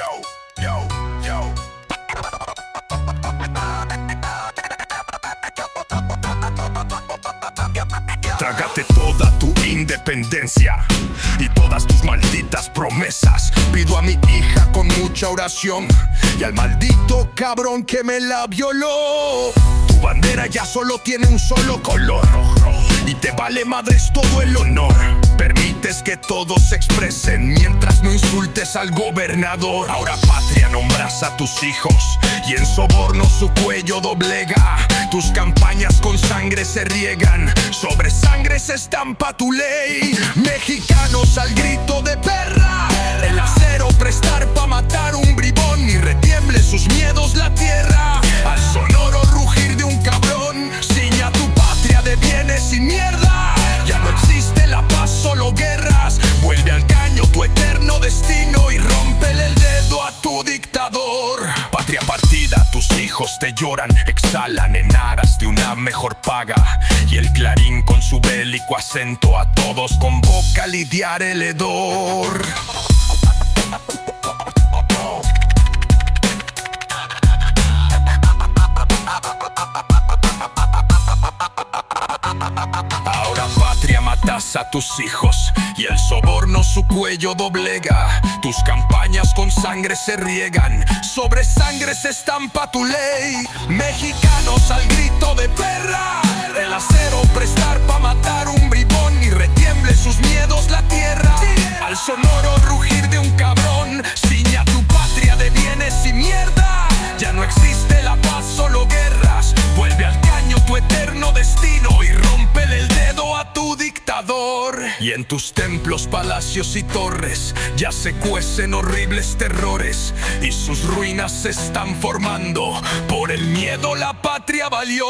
yo. Trágate toda tu independencia y todas tus malditas promesas. Pido a mi hija con mucha oración y al maldito cabrón que me la violó. Tu bandera ya solo tiene un solo color y te vale madres todo el honor. Que todos se expresen mientras no insultes al gobernador. Ahora patria nombras a tus hijos y en soborno su cuello doblega. Tus campañas con sangre se riegan, sobre sangre se estampa tu ley. Mexicanos al grito de perra, el acero prestar pa' matar un bribón y retiemble dictador. Patria partida, tus hijos te lloran, exhalan en aras de una mejor paga. Y el clarín con su bélico acento a todos convoca a lidiar el hedor. A tus hijos y el soborno su cuello doblega. Tus campañas con sangre se riegan, sobre sangre se estampa tu ley. Mexicanos al grito de perra, el acero prestar pa' matar un bribón y retiemble sus miedos la tierra. Al sonoro rugir Y en tus templos, palacios y torres ya se cuecen horribles terrores y sus ruinas se están formando. Por el miedo la patria valió.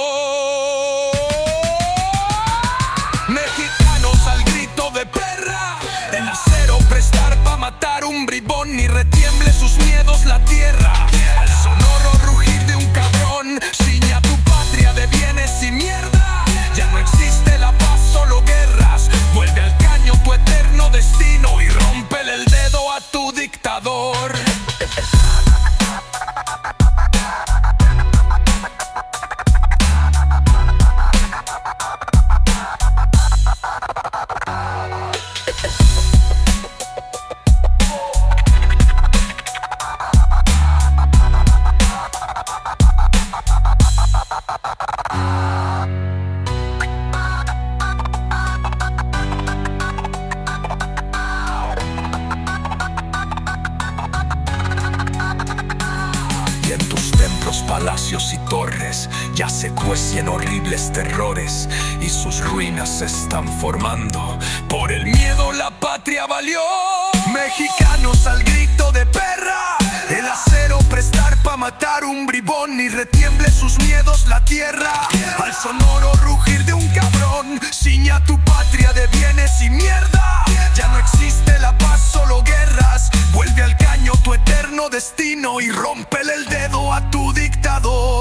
Templos, palacios y torres ya se cuecen horribles terrores y sus ruinas se están formando. Por el miedo la patria valió. Mexicanos al grito de perra, el acero prestar pa' matar un bribón y retiemble sus miedos la tierra. Al sonoro rugir de un cabrón, ciña tu patria de bienes y mierda. Ya no existe la paz, solo guerras. Vuelve al caño tu eterno destino y rompele el dedo a tu dictador.